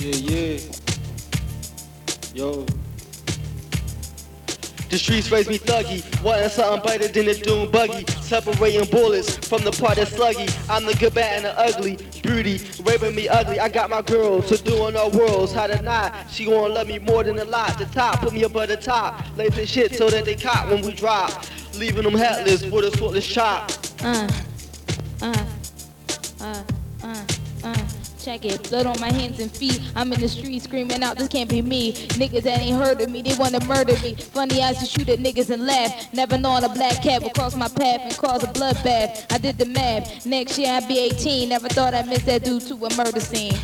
Yeah, yeah. Yo. The streets raise me thuggy, wanting something better than a doom buggy. Separating bullets from the part that's sluggy. I'm the good, bad, and the ugly. Beauty, raping me ugly. I got my girl, so doing our worlds. How to not? She gonna love me more than a lot. The top, put me up at the top. Lacing shit so that they cop when we drop. Leaving them headless with a swortless chop. Uh, uh, uh. Check it, blood on my hands and feet. I'm in the street screaming out, this can't be me. Niggas that ain't heard of me, they wanna murder me. Funny, used to shoot at niggas and laugh. Never knowing a black cat would cross my path and cause a bloodbath. I did the math. Next year I'd be 18. Never thought I'd miss that dude to a murder scene.